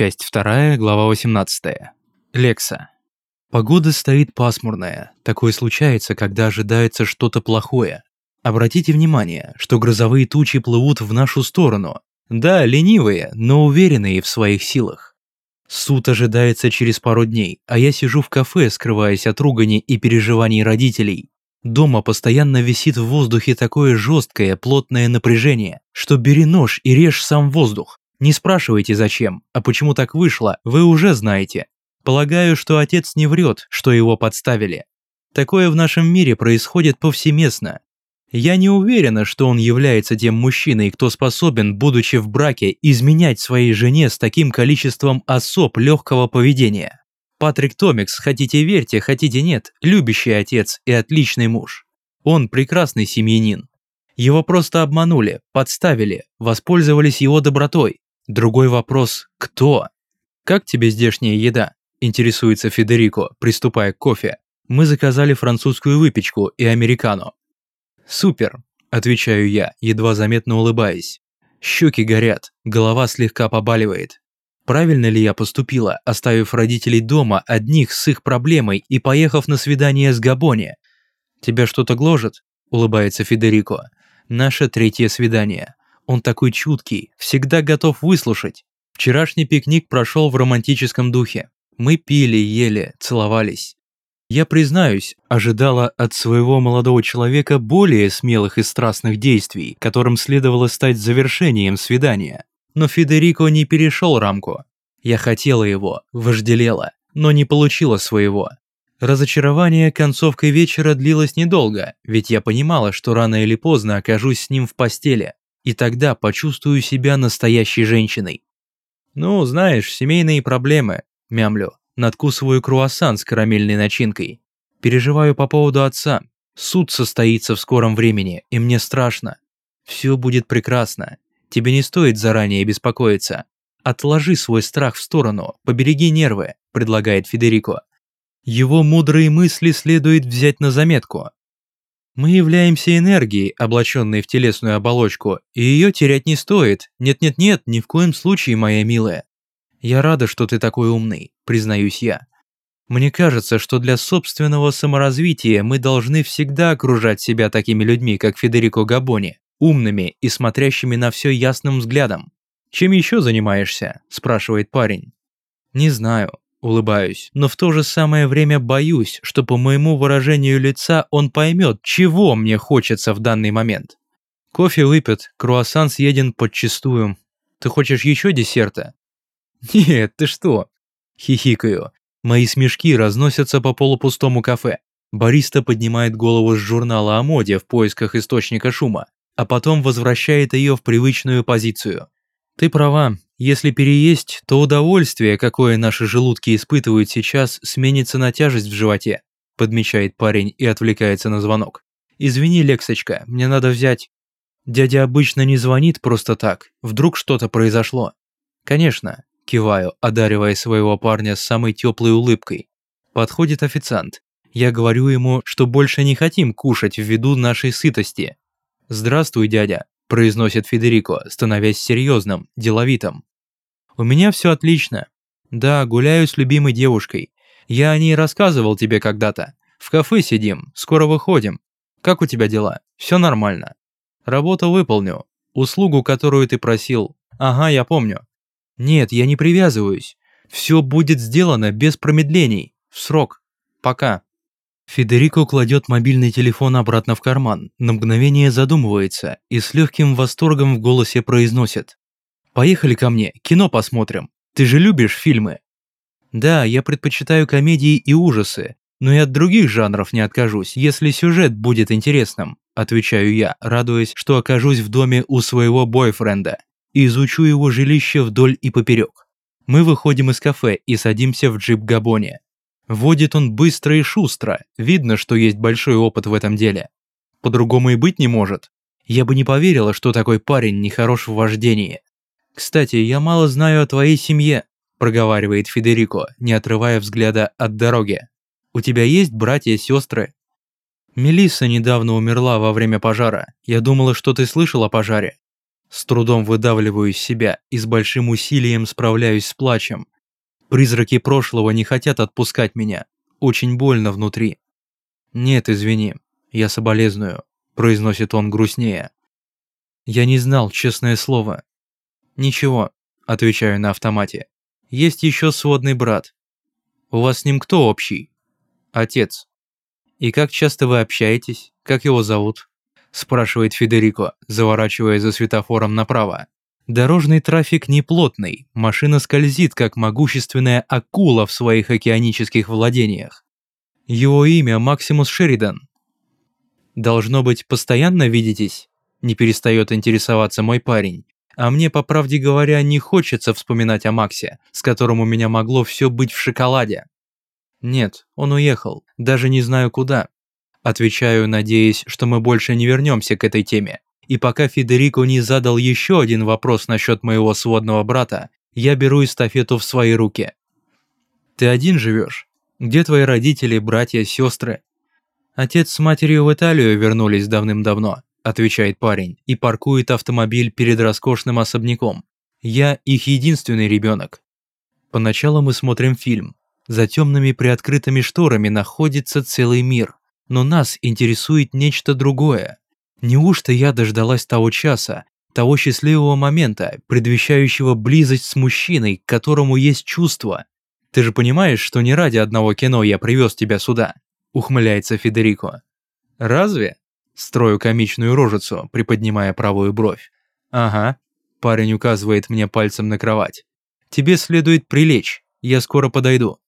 Часть 2, глава 18. Лекса. Погода стоит пасмурная. Такое случается, когда ожидается что-то плохое. Обратите внимание, что грозовые тучи плывут в нашу сторону. Да, ленивые, но уверенные в своих силах. Суд ожидается через пару дней, а я сижу в кафе, скрываясь от ругани и переживаний родителей. Дома постоянно висит в воздухе такое жесткое, плотное напряжение, что бери нож и режь сам воздух. Не спрашивайте зачем, а почему так вышло, вы уже знаете. Полагаю, что отец не врет, что его подставили. Такое в нашем мире происходит повсеместно. Я не уверена, что он является тем мужчиной, кто способен, будучи в браке, изменять своей жене с таким количеством особ легкого поведения. Патрик Томикс, хотите верьте, хотите нет, любящий отец и отличный муж. Он прекрасный семьянин. Его просто обманули, подставили, воспользовались его добротой. Другой вопрос – кто? «Как тебе здешняя еда?» – интересуется Федерико, приступая к кофе. «Мы заказали французскую выпечку и американо». «Супер», – отвечаю я, едва заметно улыбаясь. Щеки горят, голова слегка побаливает. Правильно ли я поступила, оставив родителей дома одних с их проблемой и поехав на свидание с Габони? «Тебя что-то гложет?» – улыбается Федерико. «Наше третье свидание. Он такой чуткий, всегда готов выслушать. Вчерашний пикник прошел в романтическом духе. Мы пили, ели, целовались. Я признаюсь, ожидала от своего молодого человека более смелых и страстных действий, которым следовало стать завершением свидания. Но Федерико не перешел рамку. Я хотела его, вожделела, но не получила своего. Разочарование концовкой вечера длилось недолго, ведь я понимала, что рано или поздно окажусь с ним в постели и тогда почувствую себя настоящей женщиной. Ну, знаешь, семейные проблемы, мямлю, надкусываю круассан с карамельной начинкой. Переживаю по поводу отца. Суд состоится в скором времени, и мне страшно. Все будет прекрасно. Тебе не стоит заранее беспокоиться. Отложи свой страх в сторону, побереги нервы, предлагает Федерико. Его мудрые мысли следует взять на заметку. Мы являемся энергией, облаченной в телесную оболочку, и ее терять не стоит. Нет-нет-нет, ни в коем случае, моя милая. Я рада, что ты такой умный, признаюсь я. Мне кажется, что для собственного саморазвития мы должны всегда окружать себя такими людьми, как Федерико Габони, умными и смотрящими на все ясным взглядом. «Чем еще занимаешься?» – спрашивает парень. «Не знаю. Улыбаюсь, но в то же самое время боюсь, что по моему выражению лица он поймет, чего мне хочется в данный момент. Кофе выпит, круассан съеден подчистую. Ты хочешь еще десерта? Нет, ты что? Хихикаю. Мои смешки разносятся по полупустому кафе. Бариста поднимает голову с журнала о моде в поисках источника шума, а потом возвращает ее в привычную позицию. Ты права, если переесть, то удовольствие, какое наши желудки испытывают сейчас, сменится на тяжесть в животе, подмечает парень и отвлекается на звонок. Извини, Лексочка, мне надо взять... Дядя обычно не звонит просто так, вдруг что-то произошло. Конечно, киваю, одаривая своего парня самой теплой улыбкой. Подходит официант. Я говорю ему, что больше не хотим кушать ввиду нашей сытости. «Здравствуй, дядя», – произносит Федерико, становясь серьезным, деловитым. У меня все отлично. Да, гуляю с любимой девушкой. Я о ней рассказывал тебе когда-то. В кафе сидим, скоро выходим. Как у тебя дела? Все нормально. Работу выполню. Услугу, которую ты просил. Ага, я помню. Нет, я не привязываюсь. Все будет сделано без промедлений. В срок. Пока. Федерико кладет мобильный телефон обратно в карман, на мгновение задумывается и с легким восторгом в голосе произносит. Поехали ко мне, кино посмотрим. Ты же любишь фильмы?» «Да, я предпочитаю комедии и ужасы, но и от других жанров не откажусь, если сюжет будет интересным», отвечаю я, радуясь, что окажусь в доме у своего бойфренда и изучу его жилище вдоль и поперек. Мы выходим из кафе и садимся в джип Габоне. Водит он быстро и шустро, видно, что есть большой опыт в этом деле. По-другому и быть не может. Я бы не поверила, что такой парень не хорош в вождении. «Кстати, я мало знаю о твоей семье», – проговаривает Федерико, не отрывая взгляда от дороги. «У тебя есть братья и сестры?» Мелисса недавно умерла во время пожара. Я думала, что ты слышал о пожаре. С трудом выдавливаю из себя и с большим усилием справляюсь с плачем. Призраки прошлого не хотят отпускать меня. Очень больно внутри. «Нет, извини, я соболезную», – произносит он грустнее. «Я не знал, честное слово». «Ничего», – отвечаю на автомате. «Есть еще сводный брат. У вас с ним кто общий?» «Отец». «И как часто вы общаетесь? Как его зовут?» спрашивает Федерико, заворачивая за светофором направо. Дорожный трафик неплотный, машина скользит, как могущественная акула в своих океанических владениях. Его имя Максимус Шеридан. Должно быть, постоянно видитесь? Не перестает интересоваться мой парень. А мне, по правде говоря, не хочется вспоминать о Максе, с которым у меня могло все быть в шоколаде. Нет, он уехал, даже не знаю куда. Отвечаю, надеясь, что мы больше не вернемся к этой теме. И пока Федерико не задал еще один вопрос насчет моего сводного брата, я беру эстафету в свои руки. «Ты один живешь? Где твои родители, братья, сестры?» «Отец с матерью в Италию вернулись давным-давно», отвечает парень и паркует автомобиль перед роскошным особняком. «Я их единственный ребенок». Поначалу мы смотрим фильм. За темными приоткрытыми шторами находится целый мир. Но нас интересует нечто другое. Неужто я дождалась того часа, того счастливого момента, предвещающего близость с мужчиной, к которому есть чувства? Ты же понимаешь, что не ради одного кино я привез тебя сюда?» Ухмыляется Федерико. «Разве?» Строю комичную рожицу, приподнимая правую бровь. «Ага». Парень указывает мне пальцем на кровать. «Тебе следует прилечь, я скоро подойду».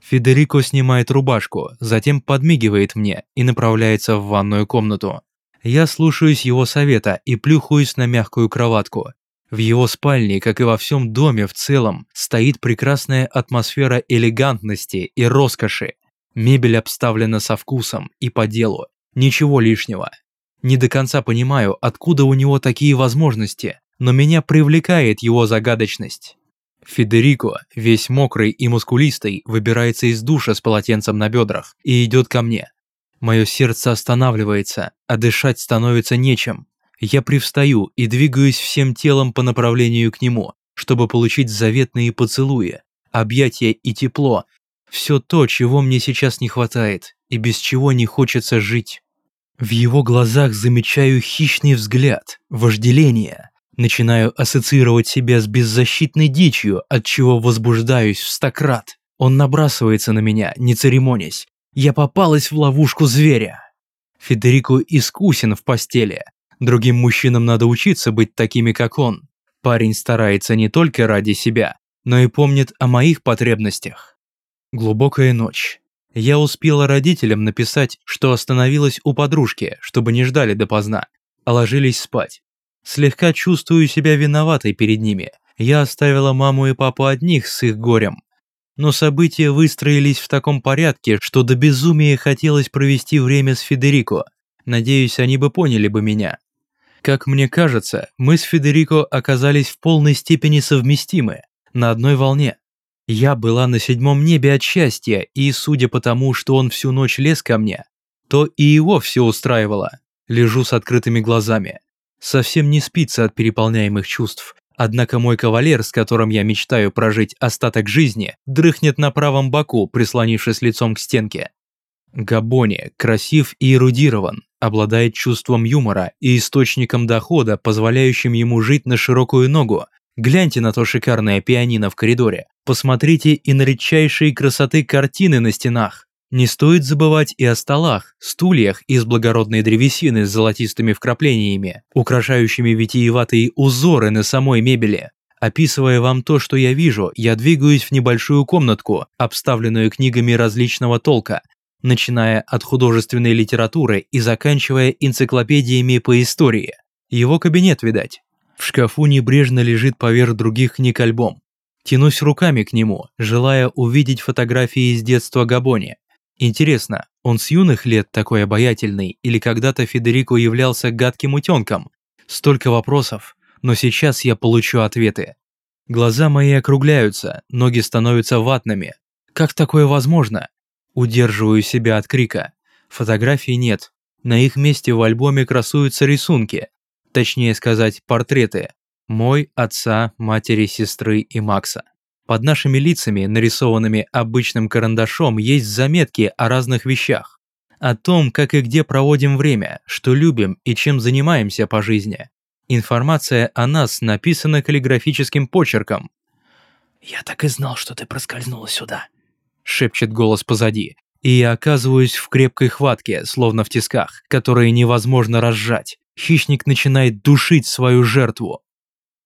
Федерико снимает рубашку, затем подмигивает мне и направляется в ванную комнату. Я слушаюсь его совета и плюхаюсь на мягкую кроватку. В его спальне, как и во всем доме в целом, стоит прекрасная атмосфера элегантности и роскоши. Мебель обставлена со вкусом и по делу. Ничего лишнего. Не до конца понимаю, откуда у него такие возможности, но меня привлекает его загадочность. Федерико, весь мокрый и мускулистый, выбирается из душа с полотенцем на бедрах и идет ко мне. Мое сердце останавливается, а дышать становится нечем. Я привстаю и двигаюсь всем телом по направлению к нему, чтобы получить заветные поцелуи, объятия и тепло. Все то, чего мне сейчас не хватает и без чего не хочется жить. В его глазах замечаю хищный взгляд, вожделение, Начинаю ассоциировать себя с беззащитной дичью, от чего возбуждаюсь в стократ. Он набрасывается на меня, не церемонясь. Я попалась в ловушку зверя. Федерико искусен в постели. Другим мужчинам надо учиться быть такими, как он. Парень старается не только ради себя, но и помнит о моих потребностях. Глубокая ночь. Я успела родителям написать, что остановилась у подружки, чтобы не ждали допоздна, а ложились спать. Слегка чувствую себя виноватой перед ними. Я оставила маму и папу одних с их горем. Но события выстроились в таком порядке, что до безумия хотелось провести время с Федерико. Надеюсь, они бы поняли бы меня. Как мне кажется, мы с Федерико оказались в полной степени совместимы, на одной волне. Я была на седьмом небе от счастья, и судя по тому, что он всю ночь лез ко мне, то и его все устраивало. Лежу с открытыми глазами. Совсем не спится от переполняемых чувств. Однако мой кавалер, с которым я мечтаю прожить остаток жизни, дрыхнет на правом боку, прислонившись лицом к стенке. Габони красив и эрудирован, обладает чувством юмора и источником дохода, позволяющим ему жить на широкую ногу. Гляньте на то шикарное пианино в коридоре. Посмотрите и на редчайшие красоты картины на стенах. Не стоит забывать и о столах, стульях из благородной древесины с золотистыми вкраплениями, украшающими витиеватые узоры на самой мебели. Описывая вам то, что я вижу, я двигаюсь в небольшую комнатку, обставленную книгами различного толка, начиная от художественной литературы и заканчивая энциклопедиями по истории. Его кабинет, видать. В шкафу небрежно лежит поверх других книг альбом. Тянусь руками к нему, желая увидеть фотографии из детства Габони. Интересно, он с юных лет такой обаятельный или когда-то Федерико являлся гадким утенком? Столько вопросов, но сейчас я получу ответы. Глаза мои округляются, ноги становятся ватными. Как такое возможно? Удерживаю себя от крика. Фотографий нет. На их месте в альбоме красуются рисунки. Точнее сказать, портреты. Мой, отца, матери, сестры и Макса. Под нашими лицами, нарисованными обычным карандашом, есть заметки о разных вещах. О том, как и где проводим время, что любим и чем занимаемся по жизни. Информация о нас написана каллиграфическим почерком. «Я так и знал, что ты проскользнула сюда», – шепчет голос позади. И я оказываюсь в крепкой хватке, словно в тисках, которые невозможно разжать. Хищник начинает душить свою жертву.